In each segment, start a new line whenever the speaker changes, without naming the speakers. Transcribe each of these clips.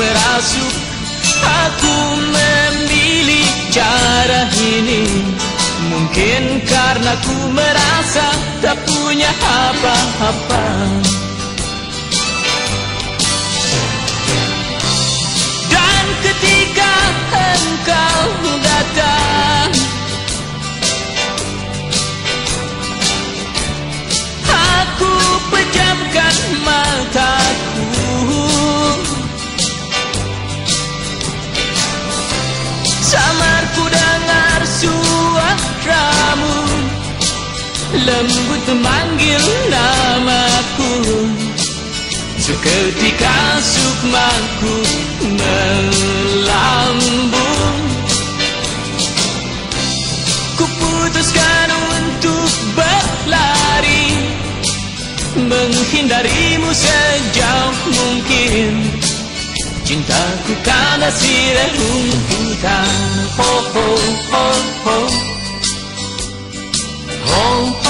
merasuk. Aku memilih cara ini. Mungkin karena ku merasa tak punya apa-apa Lembut memanggil namaku. Seketika sukmaku melambung. Kuputuskan untuk berlari Menghindarimu sejauh mungkin. Cintaku karena si rumputan Ho ho ho ho. Ho ho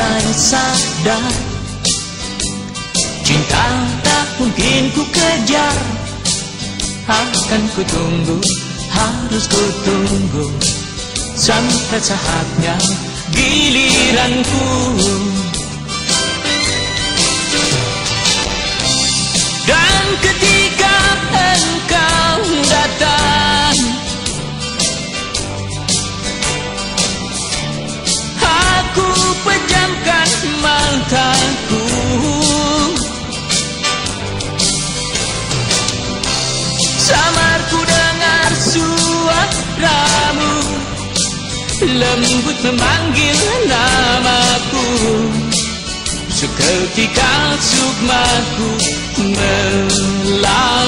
mulai sadar. Cinta tak mungkin ku kejar Akan ku tunggu, harus ku tunggu Sampai saatnya giliranku. Dan ketika Samar ku dengar suaramu. Lembut memanggil namaku. Seketika sukmaku melambung.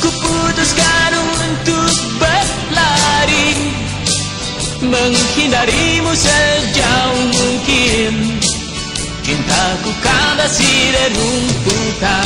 Kuputuskan untuk berlari Menghindarimu sejauh mungkin. Cintaku kan